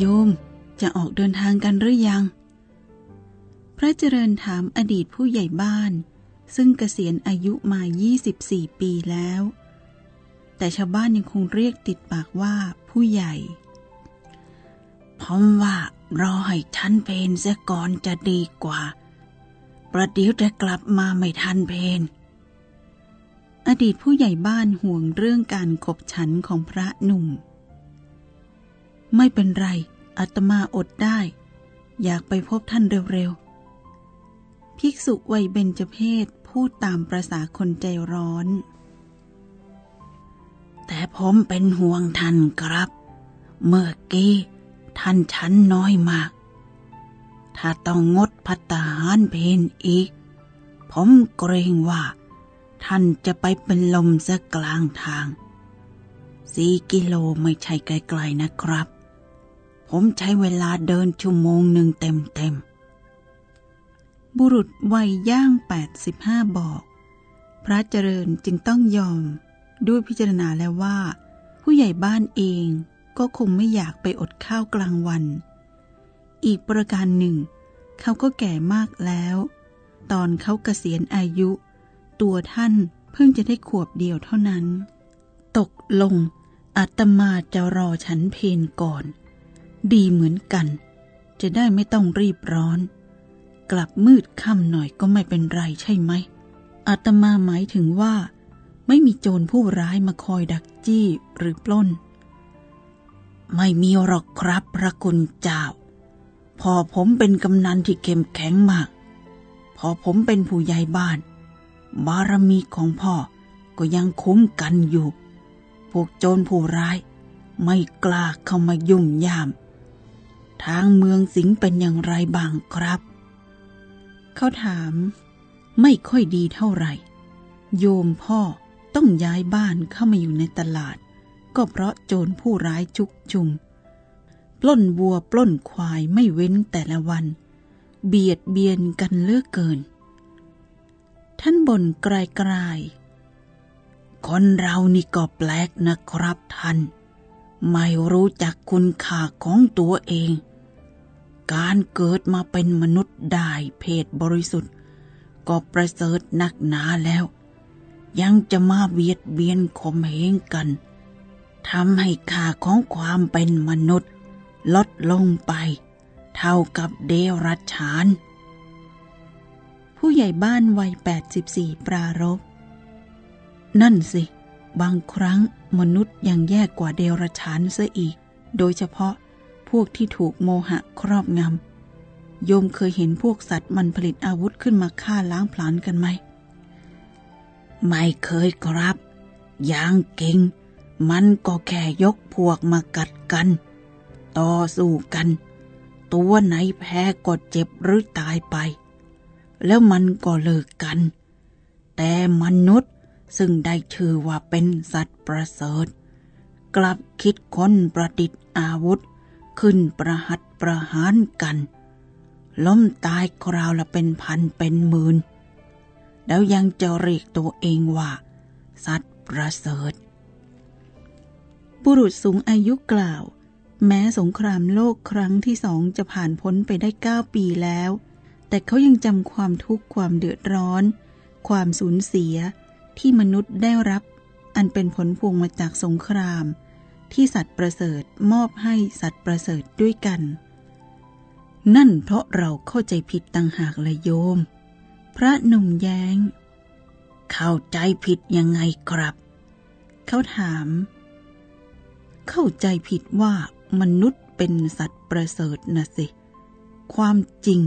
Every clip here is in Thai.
โยมจะออกเดินทางกันหรือยัง พระเจริญถามอดีตผู้ใหญ่บ้าน ซึ่งเกษียณอายุมา 24 ปีแล้ว แต่ชาวบ้านยังคงเรียกติดปากว่าผู้ใหญ่ผมว่ารอให้ทันเพนเสียก่อนจะดีกว่า ประเดี๋ยวจะกลับมาไม่ทันเพนอดีตผู้ใหญ่บ้านห่วงเรื่องการขบฉันของพระหนุ่ม ไม่เป็นไรอาตมาอดได้ อยากไปพบท่านเร็วๆ ภิกษุวัยเบญจเพศพูดตามประษาคนใจร้อน แต่ผมเป็นห่วงท่านครับ เมื่อกี้ท่านฉันน้อยมาก ถ้าต้องงดพัตตาหารเพนอีก ผมเกรงว่า ท่านจะไปเป็นลมซะกลางทาง สี่กิโลไม่ใช่ไกลๆนะครับ ผมใช้เวลาเดินชั่วโมงหนึ่งเต็มๆ บุรุษวัยย่าง 85 บอก พระเจริญจึงต้องยอมด้วยพิจารณาแล้วว่า ผู้ใหญ่บ้านเองก็คงไม่อยากไปอดข้าวกลางวัน อีกประการหนึ่ง เขาก็แก่มากแล้ว ตอนเขาเกษียณอายุ ตัวท่านเพิ่งจะได้ขวบเดียวเท่านั้น ตกลงอาตมาจะรอฉันเพนก่อน ดีเหมือนกัน จะได้ไม่ต้องรีบร้อน กลับมืดค่ำหน่อยก็ไม่เป็นไรใช่ไหมอาตมาหมายถึงว่า ไม่มีโจรผู้ร้ายมาคอยดักจี้หรือปล้น ไม่มีหรอกครับพระคุณเจ้า พอผมเป็นกำนันที่เข้มแข็งมาก พอผมเป็นผู้ใหญ่บ้าน บารมีของพ่อก็ยังคุ้มกันอยู่ พวกโจรผู้ร้ายไม่กล้าเข้ามายุ่มยาม ทางเมืองสิงเป็นอย่างไรบ้างครับ เขาถาม ไม่ค่อยดีเท่าไหร่ โยมพ่อต้องย้ายบ้านเข้ามาอยู่ในตลาด ก็เพราะโจรผู้ร้ายชุกชุม ปล้นวัวปล้นควายไม่เว้นแต่ละวัน เบียดเบียนกันเลือกเกิน ท่านบ่นไกลๆคนเรานี่ก็แปลกนะครับท่านไม่รู้จักคุณค่าของตัวเอง การเกิดมาเป็นมนุษย์ได้เพศบริสุทธิ์ ก็ประเสริฐนักหนาแล้ว ยังจะมาเบียดเบียนข่มเหงกันทำให้ค่าของความเป็นมนุษย์ ลดลงไป เท่ากับเดรัจฉาน ผู้ใหญ่บ้านวัย 84 ปรารภนั่นสิ บางครั้งมนุษย์ยังแย่กว่าเดรัจฉานซะอีก โดยเฉพาะ พวกที่ถูกโมหะครอบงำโยมเคยเห็นพวกสัตว์มันผลิตอาวุธขึ้นมาฆ่าล้างผลาญกันไหม ไม่เคยครับ อย่างเก่ง มันก็แค่ยกพวกมากัดกัน ต่อสู้กัน ตัวไหนแพ้ก็เจ็บหรือตายไป แล้วมันก็เลิกกัน แต่มนุษย์ซึ่งได้ชื่อว่าเป็นสัตว์ประเสริฐ กลับคิดค้นประดิษฐ์อาวุธ ขึ้นประหัตประหารกัน ล้มตายคราวละเป็นพันเป็นหมื่นแล้วยังจะเรียกตัวเองว่า สัตว์ประเสริฐบุรุษสูงอายุกล่าว แม้สงครามโลกครั้งที่สองจะผ่านพ้นไปได้เก้าปีแล้ว แต่เขายังจำความทุกข์ความเดือดร้อน ความสูญเสียที่มนุษย์ได้รับ อันเป็นผลพวงมาจากสงคราม ที่สัตว์ประเสริฐมอบให้สัตว์ประเสริฐด้วยกัน นั่นเพราะเราเข้าใจผิดต่างหากละโยม พระหนุ่มแย้ง เข้าใจผิดยังไงครับ เขาถาม เข้าใจผิดว่ามนุษย์เป็นสัตว์ประเสริฐนะสิ ความจริง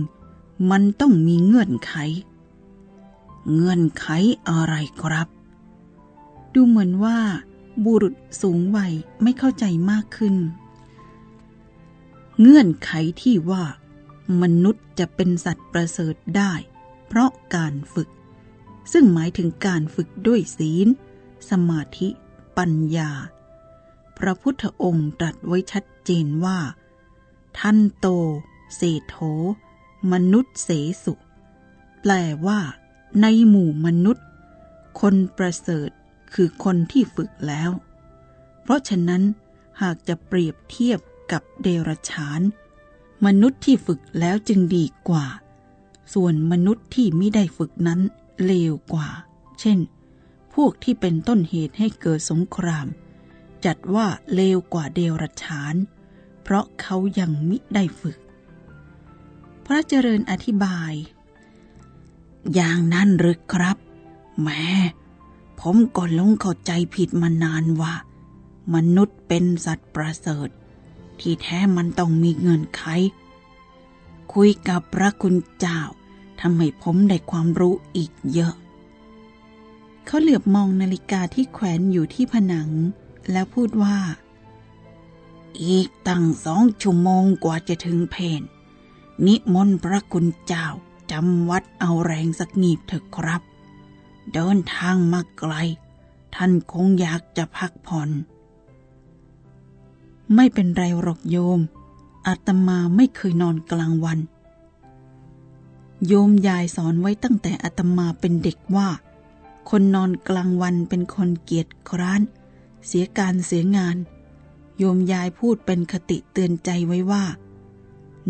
มันต้องมีเงื่อนไข เงื่อนไขอะไรครับ ดูเหมือนว่า บุรุษสูงวัยไม่เข้าใจมากขึ้น เงื่อนไขที่ว่ามนุษย์จะเป็นสัตว์ประเสริฐได้ เพราะการฝึก ซึ่งหมายถึงการฝึกด้วยศีล สมาธิปัญญา พระพุทธองค์ตรัสไว้ชัดเจนว่า ท่านโต เศโธมนุษย์เสสุ แปลว่า ในหมู่มนุษย์ คนประเสริฐ คือคนที่ฝึกแล้ว เพราะฉะนั้นหากจะเปรียบเทียบกับเดรัจฉาน มนุษย์ที่ฝึกแล้วจึงดีกว่า ส่วนมนุษย์ที่ไม่ได้ฝึกนั้นเลวกว่า เช่น พวกที่เป็นต้นเหตุให้เกิดสงคราม จัดว่าเลวกว่าเดรัจฉาน เพราะเขายังมิได้ฝึก พระเจริญอธิบาย อย่างนั้นหรือครับแม่ ผมก็ลงเข้าใจผิดมานานว่า มนุษย์เป็นสัตว์ประเสริฐ ที่แท้มันต้องมีเงินไข คุยกับพระคุณเจ้าทำให้ผมได้ความรู้อีกเยอะ เขาเหลือบมองนาฬิกาที่แขวนอยู่ที่ผนัง แล้วพูดว่า อีกตั้งสองชั่วโมงกว่าจะถึงเพนนิมนต์พระคุณเจ้าจำวัดเอาแรงสักงีบเถอะครับ เดินทางมาไกล ท่านคงอยากจะพักผ่อน ไม่เป็นไรหรอกโยม อาตมาไม่เคยนอนกลางวัน โยมยายสอนไว้ตั้งแต่อาตมาเป็นเด็กว่า คนนอนกลางวันเป็นคนเกียจคร้าน เสียการเสียงาน โยมยายพูดเป็นคติเตือนใจไว้ว่า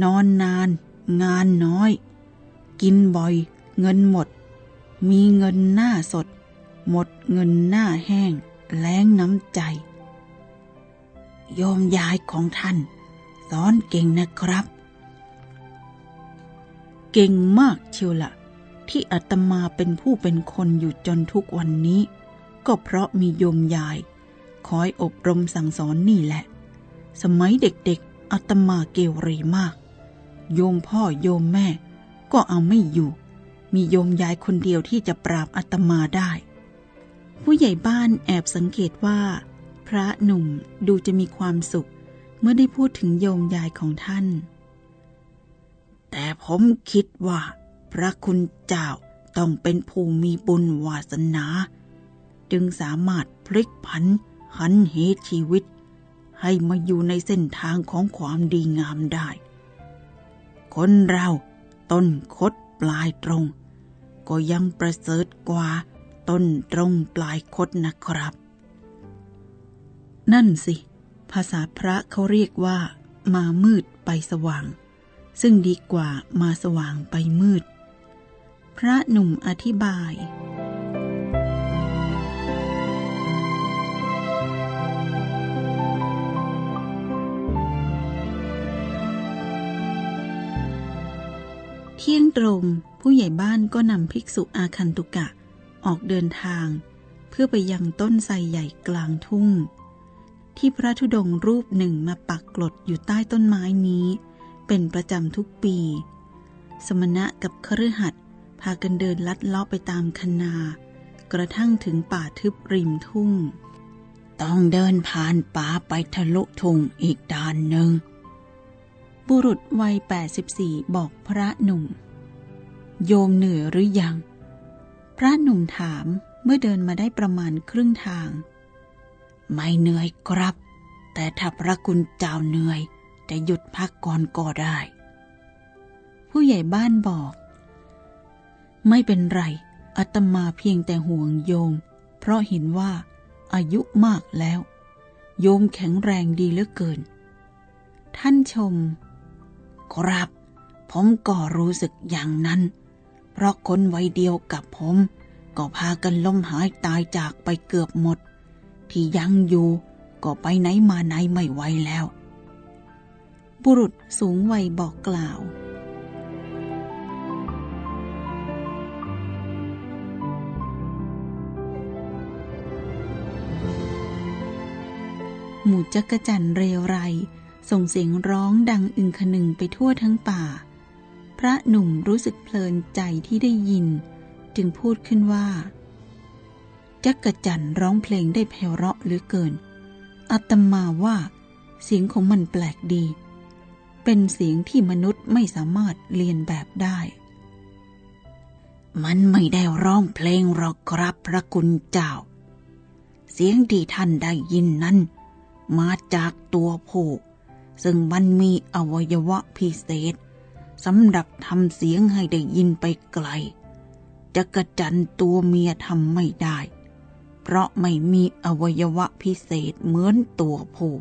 นอนนาน งานน้อย กินบ่อย เงินหมด มีเงินหน้าสด หมดเงินหน้าแห้ง แล้งน้ำใจ โยมยายของท่านสอนเก่งนะครับ เก่งมากเชียวละที่อาตมาเป็นผู้เป็นคนอยู่จนทุกวันนี้ ก็เพราะมีโยมยาย คอยอบรมสั่งสอนนี่แหละ สมัยเด็กๆอาตมาเกเรมาก โยมพ่อโยมแม่ ก็เอาไม่อยู่ มีโยมยายคนเดียวที่จะปราบอาตมาได้ ผู้ใหญ่บ้านแอบสังเกตว่า พระหนุ่มดูจะมีความสุข เมื่อได้พูดถึงโยมยายของท่าน แต่ผมคิดว่า พระคุณเจ้าต้องเป็นผู้มีบุญวาสนา จึงสามารถพลิกผันหันเหชีวิต ให้มาอยู่ในเส้นทางของความดีงามได้ คนเราต้นคดปลายตรง ก็ยังประเสริฐกว่าต้นตรงปลายคดนะครับ นั่นสิ ภาษาพระเขาเรียกว่า มามืดไปสว่าง ซึ่งดีกว่ามาสว่างไปมืด พระหนุ่มอธิบาย ที่ยงตรงผู้ใหญ่บ้านก็นำภิกษุอาคันตุกะ ออกเดินทาง เพื่อไปยังต้นไทรใหญ่กลางทุ่ง ที่พระธุดงค์รูปหนึ่งมาปักกลดอยู่ใต้ต้นไม้นี้ เป็นประจำทุกปี สมณะกับคฤหัสถ์พากันเดินลัดเลาะไปตามคนา กระทั่งถึงป่าทึบริมทุ่ง ต้องเดินผ่านป่าไปทะลุทุ่งอีกด้านหนึ่ง บุรุษวัย 84 บอกพระหนุ่ม โยมเหนื่อยหรือยัง พระหนุ่มถามเมื่อเดินมาได้ประมาณครึ่งทาง ไม่เหนื่อยครับ แต่ถ้าพระคุณเจ้าเหนื่อย จะหยุดพักก่อนก็ได้ ผู้ใหญ่บ้านบอก ไม่เป็นไรอาตมาเพียงแต่ห่วงโยม เพราะเห็นว่าอายุมากแล้ว โยมแข็งแรงดีเหลือเกิน ท่านชม ครับ ผมก็รู้สึกอย่างนั้น เพราะคนวัยเดียวกับผม ก็พากันล้มหายตายจากไปเกือบหมด ที่ยังอยู่ก็ไปไหนมาไหนไม่ไหวแล้ว บุรุษสูงวัยบอกกล่าวหมู่จักจั่นเรไร ส่งเสียงร้องดังอึงคนึงไปทั่วทั้งป่า พระหนุ่มรู้สึกเพลินใจที่ได้ยิน จึงพูดขึ้นว่า จักรจันร้องเพลงได้ไพเราะเหลือเกิน อัตมาว่า เสียงของมันแปลกดี เป็นเสียงที่มนุษย์ไม่สามารถเรียนแบบได้ มันไม่ได้ร้องเพลงหรอกครับพระคุณเจ้า เสียงที่ท่านได้ยินนั้น มาจากตัวผู้ ซึ่งมันมีอวัยวะพิเศษสำหรับทำเสียงให้ได้ยินไปไกลจักระจันตัวเมียทำไม่ได้ เพราะไม่มีอวัยวะพิเศษเหมือนตัวผู้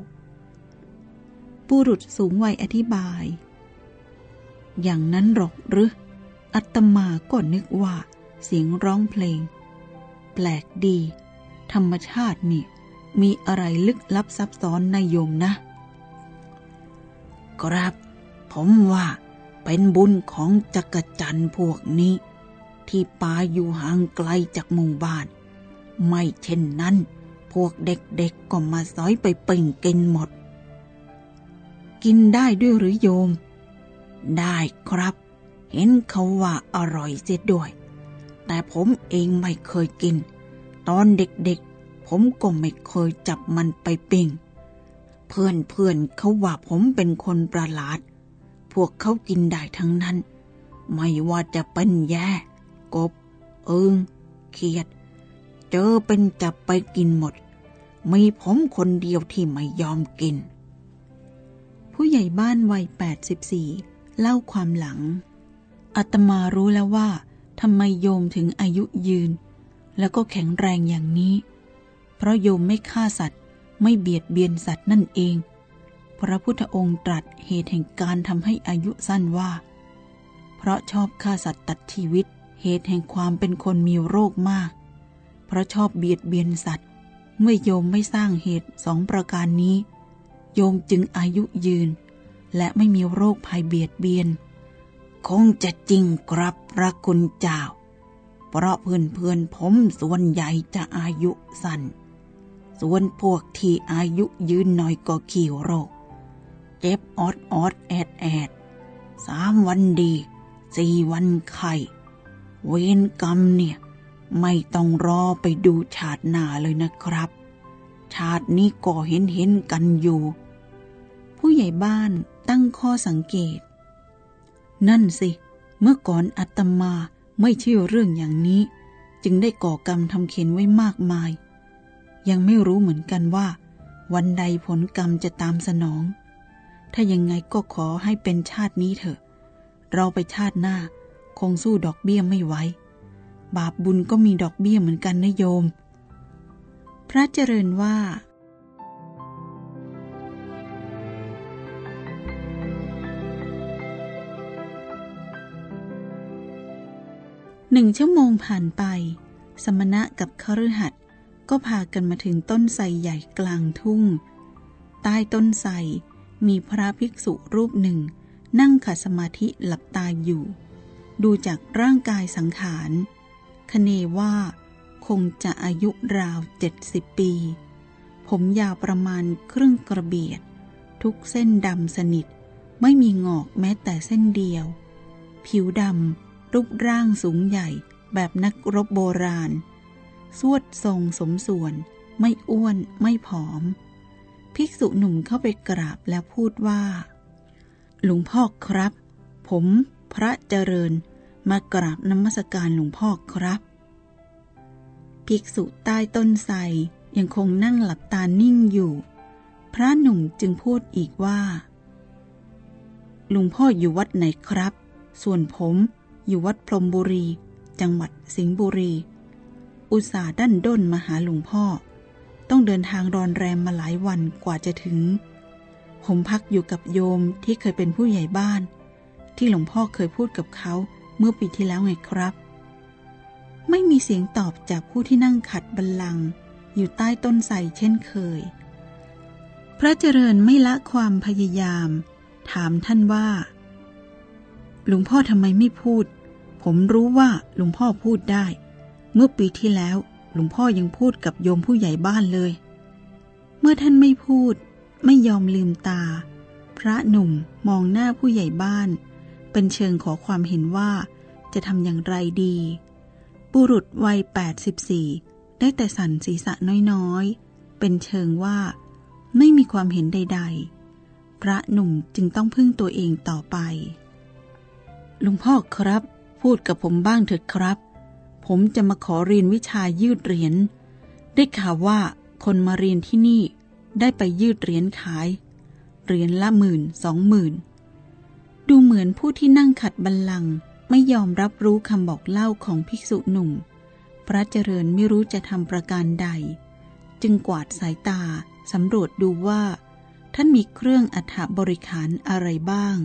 บุรุษสูงวัยอธิบาย อย่างนั้นหรอกหรืออัตมาก็นึกว่าเสียงร้องเพลง แปลกดี ธรรมชาตินี่มีอะไรลึกลับซับซ้อนนโยมนะ ครับ ผมว่าเป็นบุญของจักรจันทร์พวกนี้ ที่ป่าอยู่ห่างไกลจากหมู่บ้าน ไม่เช่นนั้น พวกเด็กๆก็มาสอยไปปิ่งกินหมด กินได้ด้วยหรือโยม ได้ครับ เห็นเขาว่าอร่อยเสียด้วย แต่ผมเองไม่เคยกิน ตอนเด็กๆ ผมก็ไม่เคยจับมันไปปิ้ง เพื่อนๆเขาว่าผมเป็นคนประหลาด พวกเขากินได้ทั้งนั้น ไม่ว่าจะเป็นแย่กบ เอิงเขียด เจอเป็นจับไปกินหมด มีผมคนเดียวที่ไม่ยอมกิน ผู้ใหญ่บ้านวัย 84 เล่าความหลังอาตมารู้แล้วว่าทำไมโยมถึงอายุยืน แล้วก็แข็งแรงอย่างนี้ เพราะโยมไม่ฆ่าสัตว์ ไม่เบียดเบียนสัตว์นั่นเอง พระพุทธองค์ตรัสเหตุแห่งการทำให้อายุสั้นว่า เพราะชอบฆ่าสัตว์ตัดชีวิต เหตุแห่งความเป็นคนมีโรคมาก เพราะชอบเบียดเบียนสัตว์ เมื่อโยมไม่สร้างเหตุสองประการนี้ โยมจึงอายุยืน และไม่มีโรคภัยเบียดเบียน คงจะจริงครับพระคุณเจ้า เพราะเพื่อนเพื่อนผมส่วนใหญ่จะอายุสั้น ส่วนพวกที่อายุยืนหน่อยก็ขี่โรค เจ็บออดออดแอดแอดสามวันดีสี่วันไข้เวรกรรมเนี่ย ไม่ต้องรอไปดูชาติหน้าเลยนะครับ ชาตินี้ก็เห็นเห็นกันอยู่ ผู้ใหญ่บ้านตั้งข้อสังเกต นั่นสิ เมื่อก่อนอาตมาไม่เชื่อเรื่องอย่างนี้ จึงได้ก่อกรรมทำเข็นไว้มากมาย ยังไม่รู้เหมือนกันว่า วันใดผลกรรมจะตามสนอง ถ้ายังไงก็ขอให้เป็นชาตินี้เถอะ เราไปชาติหน้าคงสู้ดอกเบี้ยไม่ไหวบาปบุญก็มีดอกเบี้ยเหมือนกันนะโยม พระเจริญว่าหนึ่งชั่วโมงผ่านไป สมณะกับคฤหัสถ ก็พากันมาถึงต้นไทรใหญ่กลางทุ่ง ใต้ต้นไทรมีพระภิกษุรูปหนึ่ง นั่งขัดสมาธิหลับตาอยู่ ดูจากร่างกายสังขาร คเนว่าคงจะอายุราวเจ็ดสิบปี ผมยาวประมาณครึ่งกระเบียด ทุกเส้นดำสนิท ไม่มีงอกแม้แต่เส้นเดียว ผิวดำรูปร่างสูงใหญ่แบบนักรบโบราณ สวดทรงสมส่วน ไม่อ้วนไม่ผอม ภิกษุหนุ่มเข้าไปกราบแล้วพูดว่า หลวงพ่อครับ ผมพระเจริญมากราบนมัสการหลวงพ่อครับ ภิกษุใต้ต้นไทรยังคงนั่งหลับตานิ่งอยู่ พระหนุ่มจึงพูดอีกว่าหลวงพ่ออยู่วัดไหนครับ ส่วนผมอยู่วัดพรมบุรี จังหวัดสิงห์บุรี อุตส่าห์ดันด้นมาหาหลวงพ่อ ต้องเดินทางรอนแรมมาหลายวันกว่าจะถึง ผมพักอยู่กับโยมที่เคยเป็นผู้ใหญ่บ้าน ที่หลวงพ่อเคยพูดกับเขาเมื่อปีที่แล้วไงครับ ไม่มีเสียงตอบจากผู้ที่นั่งขัดบัลลังก์อยู่ใต้ต้นไทรเช่นเคย พระเจริญไม่ละความพยายาม ถามท่านว่า หลวงพ่อทำไมไม่พูด ผมรู้ว่าหลวงพ่อพูดได้ เมื่อปีที่แล้วหลวงพ่อยังพูดกับโยมผู้ใหญ่บ้านเลย เมื่อท่านไม่พูด ไม่ยอมลืมตา พระหนุ่มมองหน้าผู้ใหญ่บ้าน เป็นเชิงขอความเห็นว่าจะทำอย่างไรดี บุรุษวัย 84 ได้แต่สั่นศีรษะน้อยๆ เป็นเชิงว่า ไม่มีความเห็นใด ๆ พระหนุ่มจึงต้องพึ่งตัวเองต่อไปหลวงพ่อครับ พูดกับผมบ้างเถิดครับ ผมจะมาขอเรียนวิชายืดเหรียญ ได้ข่าวว่าคนมาเรียนที่นี่ได้ไปยืดเหรียญขาย เหรียญละหมื่นสองหมื่น ดูเหมือนผู้ที่นั่งขัดบัลลังก์ไม่ยอมรับรู้คำบอกเล่าของภิกษุหนุ่ม พระเจริญไม่รู้จะทำประการใด จึงกวาดสายตาสำรวจดูว่า ท่านมีเครื่องอัฐบริขารอะไรบ้าง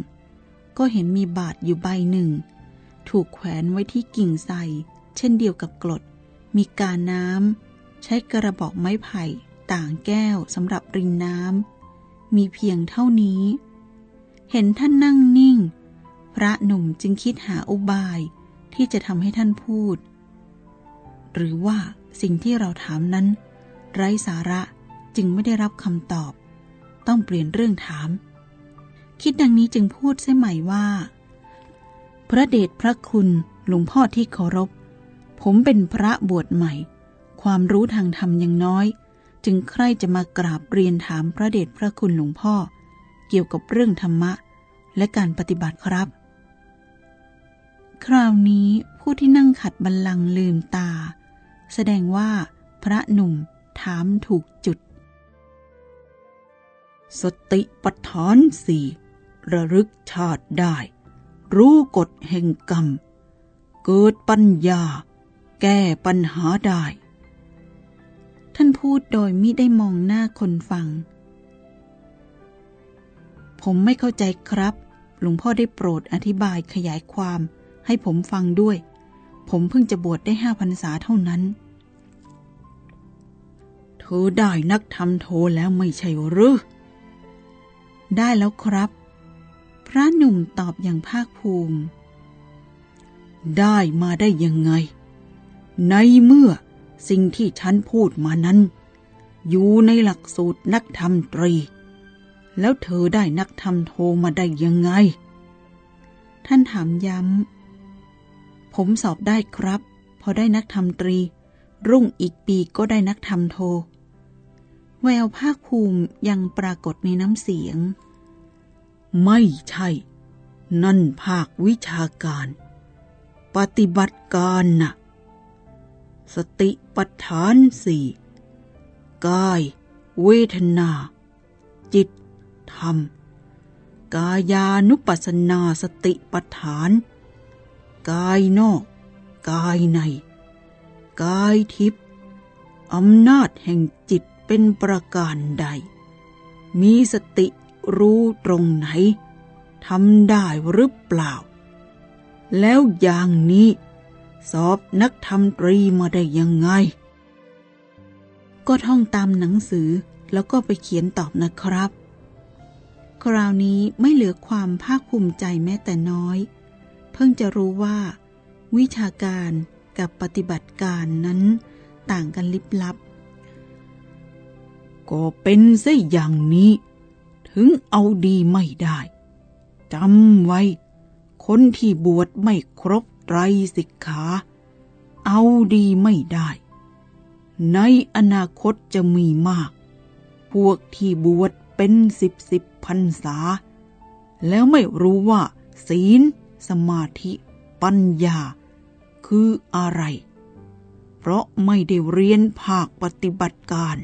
ก็เห็นมีบาทอยู่ใบหนึ่ง ถูกแขวนไว้ที่กิ่งไทร เช่นเดียวกับกรด มีกาน้ำ ใช้กระบอกไม้ไผ่ ต่างแก้วสำหรับรินน้ำ มีเพียงเท่านี้ เห็นท่านนั่งนิ่ง พระหนุ่มจึงคิดหาอุบายที่จะทำให้ท่านพูด หรือว่าสิ่งที่เราถามนั้น ไร้สาระจึงไม่ได้รับคำตอบ ต้องเปลี่ยนเรื่องถาม คิดดังนี้จึงพูดเสียใหม่ว่า พระเดชพระคุณหลวงพ่อที่เคารพ ผมเป็นพระบวชใหม่ ความรู้ทางธรรมยังน้อย จึงใคร่จะมากราบเรียนถามพระเดชพระคุณหลวงพ่อ เกี่ยวกับเรื่องธรรมะ และการปฏิบัติครับ คราวนี้ผู้ที่นั่งขัดบัลลังก์ลืมตา แสดงว่าพระหนุ่มถามถูกจุด สติปัฏฐานสี่ระลึกชาติได้ รู้กฎแห่งกรรม เกิดปัญญา แก้ปัญหาได้ ท่านพูดโดยมิได้มองหน้าคนฟัง ผมไม่เข้าใจครับ หลวงพ่อได้โปรดอธิบายขยายความให้ผมฟังด้วย ผมเพิ่งจะบวชได้ห้าพรรษาเท่านั้น เธอได้นักธรรมโทแล้วไม่ใช่หรือ ได้แล้วครับ พระหนุ่มตอบอย่างภาคภูมิ ได้มาได้ยังไง ในเมื่อสิ่งที่ฉันพูดมานั้น อยู่ในหลักสูตรนักธรรมตรี แล้วเธอได้นักธรรมโทมาได้ยังไง ท่านถามย้ำ ผมสอบได้ครับ พอได้นักธรรมตรี รุ่งอีกปีก็ได้นักธรรมโท แววภาคภูมิยังปรากฏในน้ำเสียง ไม่ใช่ นั่นภาควิชาการ ปฏิบัติการน่ะ สติปัฏฐานสี่กาย เวทนา จิต ธรรม กายานุปัสสนาสติปัฏฐาน กายนอก กายใน กายทิพย์อำนาจแห่งจิตเป็นประการใด มีสติรู้ตรงไหนทำได้หรือเปล่า แล้วอย่างนี้ สอบนักธรรมตรีมาได้ยังไง ก็ท่องตามหนังสือแล้วก็ไปเขียนตอบนะครับ คราวนี้ไม่เหลือความภาคภูมิใจแม้แต่น้อย เพิ่งจะรู้ว่า วิชาการกับปฏิบัติการนั้นต่างกันลิบลับ ก็เป็นซะอย่างนี้ ถึงเอาดีไม่ได้จำไว้ คนที่บวชไม่ครบ ไตรสิกขา เอาดีไม่ได้ ในอนาคตจะมีมาก พวกที่บวชเป็นสิบสิบพรรษา แล้วไม่รู้ว่า ศีล สมาธิ ปัญญา คืออะไร เพราะไม่ได้เรียนภาคปฏิบัติการ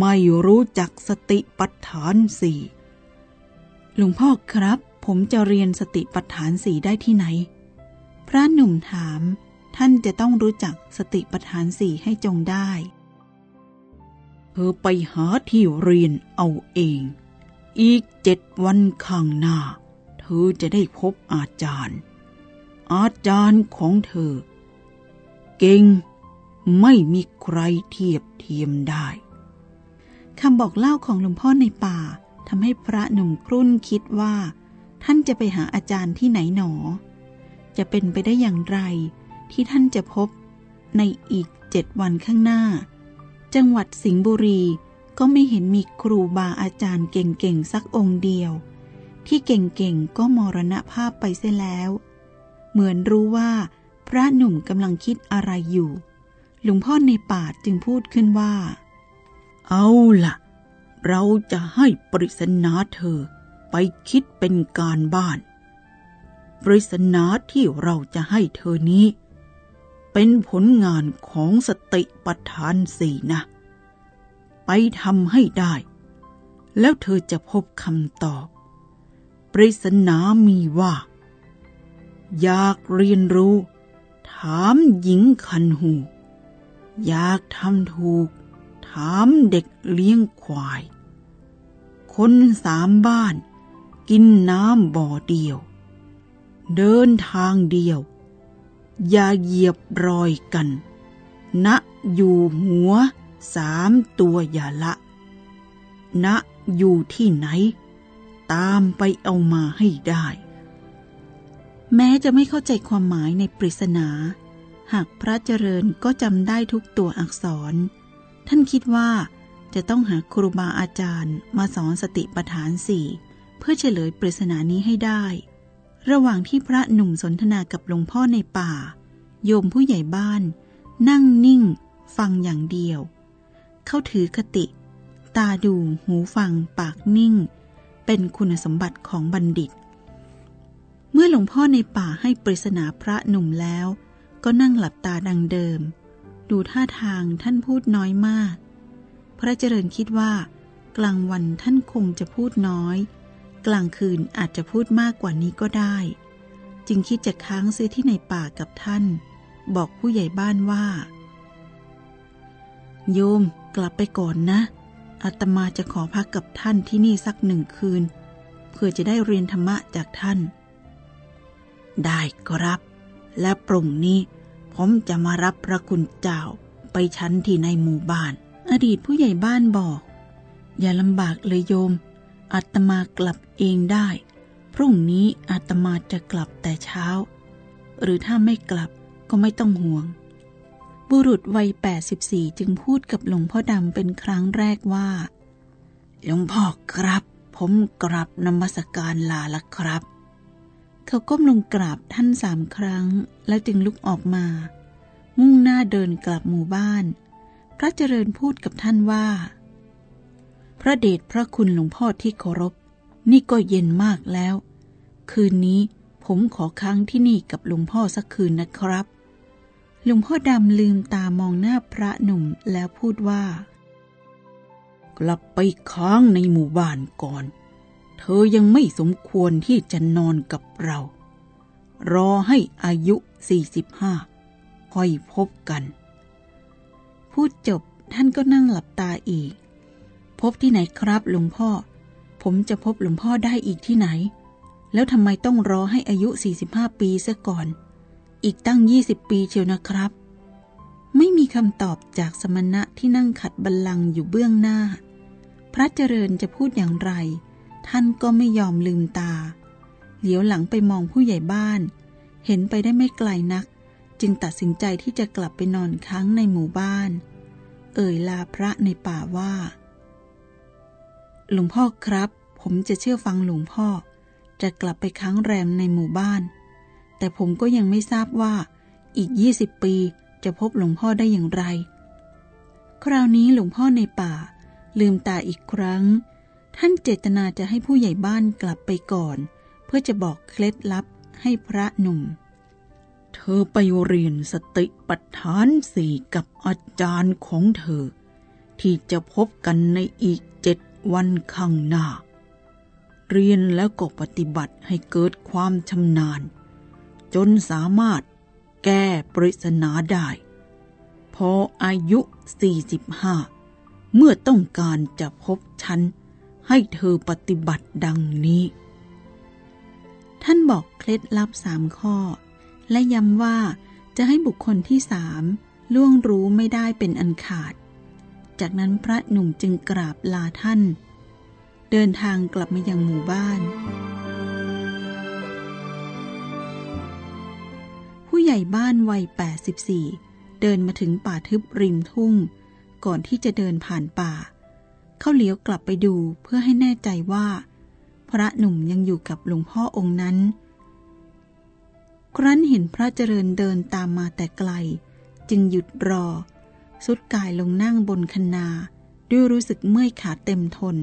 ไม่รู้จักสติปัฏฐานสี่หลวงพ่อครับ ผมจะเรียนสติปัฏฐานสี่ได้ที่ไหน พระหนุ่มถาม ท่านจะต้องรู้จักสติปัฏฐานสี่ให้จงได้ เธอไปหาที่เรียนเอาเอง อีกเจ็ดวันข้างหน้า เธอจะได้พบอาจารย์ อาจารย์ของเธอ เก่งไม่มีใครเทียบเทียมได้คำบอกเล่าของหลวงพ่อในป่าทำให้พระหนุ่มครุ่นคิดว่า ท่านจะไปหาอาจารย์ที่ไหนหนอ จะเป็นไปได้อย่างไร ที่ท่านจะพบในอีกเจ็ดวันข้างหน้า จังหวัดสิงห์บุรีก็ไม่เห็นมีครูบาอาจารย์เก่งๆ สักองค์เดียว ที่เก่งๆ ก็มรณภาพไปเสียแล้ว เหมือนรู้ว่าพระหนุ่มกำลังคิดอะไรอยู่ หลวงพ่อในป่าจึงพูดขึ้นว่า เอาล่ะ เราจะให้ปริศนาเธอไปคิดเป็นการบ้าน ปริศนาที่เราจะให้เธอนี้ เป็นผลงานของสติปัฏฐานสี่นะ ไปทำให้ได้ แล้วเธอจะพบคำตอบ ปริศนามีว่า อยากเรียนรู้ ถามหญิงคันหู อยากทำถูก ถามเด็กเลี้ยงควายคคนสามบ้าน กินน้ำบ่อเดียว เดินทางเดียว อย่าเหยียบรอยกัน ณอยู่หัวสามตัวอย่าละ ณอยู่ที่ไหน ตามไปเอามาให้ได้ แม้จะไม่เข้าใจความหมายในปริศนา หากพระเจริญก็จำได้ทุกตัวอักษร ท่านคิดว่าจะต้องหาครูบาอาจารย์มาสอนสติปัฏฐานสี่เพื่อเฉลยปริศนานี้ให้ได้ ระหว่างที่พระหนุ่มสนทนากับหลวงพ่อในป่า โยมผู้ใหญ่บ้าน นั่งนิ่ง ฟังอย่างเดียว เขาถือคติ ตาดูหูฟัง ปากนิ่ง เป็นคุณสมบัติของบัณฑิต เมื่อหลวงพ่อในป่าให้ปริศนาพระหนุ่มแล้ว ก็นั่งหลับตาดังเดิม ดูท่าทางท่านพูดน้อยมาก พระเจริญคิดว่า กลางวันท่านคงจะพูดน้อย กลางคืนอาจจะพูดมากกว่านี้ก็ได้ จึงคิดจะค้างซื้อที่ในป่ากับท่าน บอกผู้ใหญ่บ้านว่า โยมกลับไปก่อนนะอาตมาจะขอพักกับท่านที่นี่สักหนึ่งคืน เพื่อจะได้เรียนธรรมะจากท่าน ได้ครับ และปรุ่งนี้ผมจะมารับพระคุณเจ้าไปชั้นที่ในหมู่บ้าน อดีตผู้ใหญ่บ้านบอก อย่าลำบากเลยโยม อาตมากลับเองได้ พรุ่งนี้อาตมาจะกลับแต่เช้า หรือถ้าไม่กลับก็ไม่ต้องห่วง บุรุษวัย 84 จึงพูดกับหลวงพ่อดำเป็นครั้งแรกว่า หลวงพ่อครับ ผมกลับนมัสการลาละครับ เขาก้มลงกราบท่านสามครั้ง แล้วจึงลุกออกมา มุ่งหน้าเดินกลับหมู่บ้าน พระเจริญพูดกับท่านว่า พระเดชพระคุณหลวงพ่อที่เคารพ นี่ก็เย็นมากแล้ว คืนนี้ผมขอค้างที่นี่กับหลวงพ่อสักคืนนะครับ หลวงพ่อดำลืมตามองหน้าพระหนุ่มแล้วพูดว่า กลับไปค้างในหมู่บ้านก่อน เธอยังไม่สมควรที่จะนอนกับเรา รอให้อายุ 45 ค่อยพบกัน พูดจบท่านก็นั่งหลับตาอีก พบที่ไหนครับหลวงพ่อ ผมจะพบหลวงพ่อได้อีกที่ไหน แล้วทำไมต้องรอให้อายุ 45 ปีซะก่อน อีกตั้ง 20 ปีเชียวนะครับ ไม่มีคำตอบจากสมณะที่นั่งขัดบัลลังก์อยู่เบื้องหน้า พระเจริญจะพูดอย่างไร ท่านก็ไม่ยอมลืมตา เหลียวหลังไปมองผู้ใหญ่บ้าน เห็นไปได้ไม่ไกลนัก จึงตัดสินใจที่จะกลับไปนอนค้างในหมู่บ้าน เอ่ยลาพระในป่าว่า หลวงพ่อครับ ผมจะเชื่อฟังหลวงพ่อ จะกลับไปค้างแรมในหมู่บ้าน แต่ผมก็ยังไม่ทราบว่า อีก20ปีจะพบหลวงพ่อได้อย่างไร คราวนี้หลวงพ่อในป่า ลืมตาอีกครั้ง ท่านเจตนาจะให้ผู้ใหญ่บ้านกลับไปก่อน เพื่อจะบอกเคล็ดลับให้พระหนุ่ม เธอไปเรียนสติปัฏฐานสี่กับอาจารย์ของเธอ ที่จะพบกันในอีกเจ็ด วันข้างหน้า เรียนแล้วก็ปฏิบัติให้เกิดความชำนาญ จนสามารถแก้ปริศนาได้ พออายุ 45 เมื่อต้องการจะพบฉัน ให้เธอปฏิบัติดังนี้ ท่านบอกเคล็ดลับสามข้อ และย้ำว่าจะให้บุคคลที่สามล่วงรู้ไม่ได้เป็นอันขาด จากนั้นพระหนุ่มจึงกราบลาท่าน เดินทางกลับมายังหมู่บ้าน ผู้ใหญ่บ้านวัย 84 เดินมาถึงป่าทึบริมทุ่ง ก่อนที่จะเดินผ่านป่า เขาเลี้ยวกลับไปดูเพื่อให้แน่ใจว่า พระหนุ่มยังอยู่กับหลวงพ่อองค์นั้น ครั้นเห็นพระเจริญเดินตามมาแต่ไกล จึงหยุดรอ สุดกายลงนั่งบนคันนาด้วยรู้สึกเมื่อยขาเต็มทน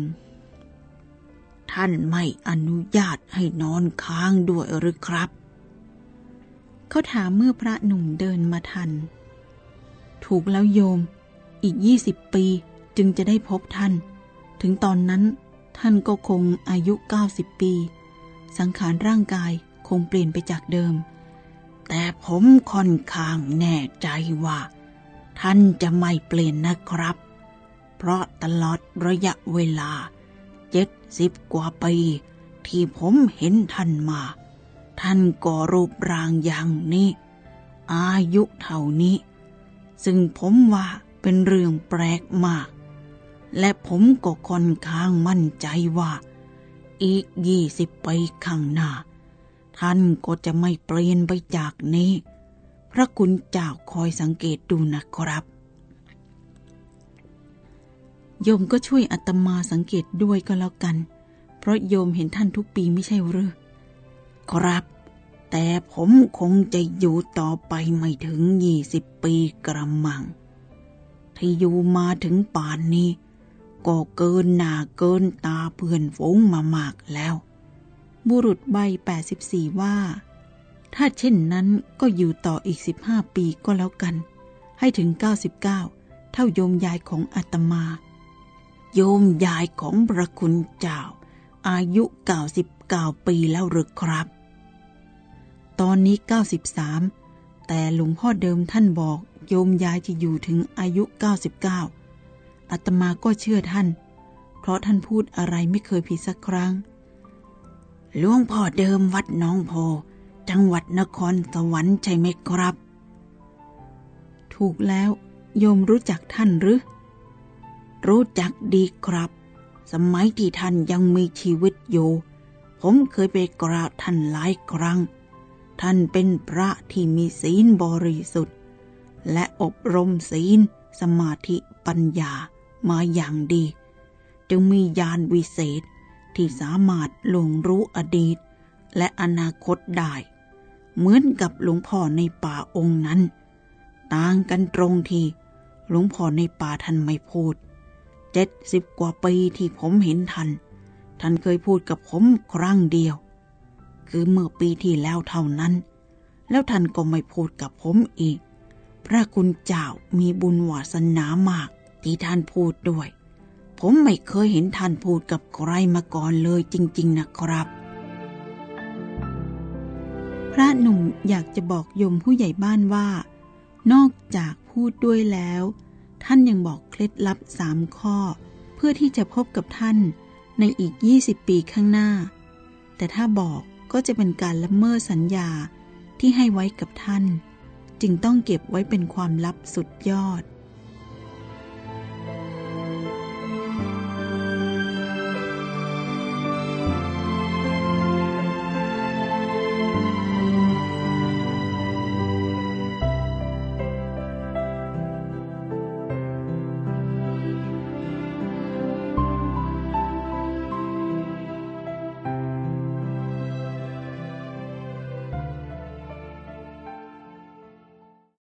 ท่านไม่อนุญาตให้นอนค้างด้วยหรือครับ เขาถามเมื่อพระหนุ่มเดินมาทัน ถูกแล้วโยม อีกยี่สิบปีจึงจะได้พบท่าน ถึงตอนนั้นท่านก็คงอายุ 90 ปี สังขารร่างกายคงเปลี่ยนไปจากเดิม แต่ผมค่อนข้างแน่ใจว่า ท่านจะไม่เปลี่ยนนะครับ เพราะตลอดระยะเวลาเจ็ดสิบกว่าปี ที่ผมเห็นท่านมา ท่านก็รูปร่างอย่างนี้ อายุเท่านี้ ซึ่งผมว่าเป็นเรื่องแปลกมาก และผมก็ค่อนข้างมั่นใจว่า อีกยี่สิบปีข้างหน้า ท่านก็จะไม่เปลี่ยนไปจากนี้ พระคุณเจ้าคอยสังเกตดูนะครับ โยมก็ช่วยอาตมาสังเกตด้วยก็แล้วกัน เพราะโยมเห็นท่านทุกปีไม่ใช่หรือครับ แต่ผมคงจะอยู่ต่อไปไม่ถึงยี่สิบปีกระมัง ที่อยู่มาถึงป่านนี้ ก็เกินหน้าเกินตาเพื่อนฝูงมามากแล้ว บุรุษใบ84 ว่า ถ้าเช่นนั้นก็อยู่ต่ออีก 15 ปีก็แล้วกัน ให้ถึง 99 เท่าโยมยายของอาตมา โยมยายของพระคุณเจ้า อายุ 99 ปีแล้วหรือครับ ตอนนี้ 93 แต่หลวงพ่อเดิมท่านบอกโยมยายจะอยู่ถึงอายุ 99 อาตมาก็เชื่อท่าน เพราะท่านพูดอะไรไม่เคยผิดสักครั้งหลวงพ่อเดิมวัดน้องโพ จังหวัดนครสวรรค์ใช่ไหมครับ ถูกแล้วโยมรู้จักท่านหรือ รู้จักดีครับ สมัยที่ท่านยังมีชีวิตอยู่ ผมเคยไปกราบท่านหลายครั้ง ท่านเป็นพระที่มีศีลบริสุทธิ์ และอบรมศีล สมาธิปัญญามาอย่างดี จึงมีญาณวิเศษที่สามารถลวงรู้อดีต และอนาคตได้ เหมือนกับหลวงพ่อในป่าองค์นั้น ต่างกันตรงที่หลวงพ่อในป่าท่านไม่พูดเจ็ดสิบกว่าปีที่ผมเห็นท่าน ท่านเคยพูดกับผมครั้งเดียว คือเมื่อปีที่แล้วเท่านั้น แล้วท่านก็ไม่พูดกับผมอีก พระคุณเจ้ามีบุญวาสนามากที่ท่านพูดด้วย ผมไม่เคยเห็นท่านพูดกับใครมาก่อนเลยจริง ๆ นะครับ พระหนุ่มอยากจะบอกยมผู้ใหญ่บ้านว่า นอกจากพูดด้วยแล้ว ท่านยังบอกเคล็ดลับสามข้อ เพื่อที่จะพบกับท่านในอีก 20 ปีข้างหน้า แต่ถ้าบอกก็จะเป็นการละเมิดสัญญาที่ให้ไว้กับท่าน จึงต้องเก็บไว้เป็นความลับสุดยอด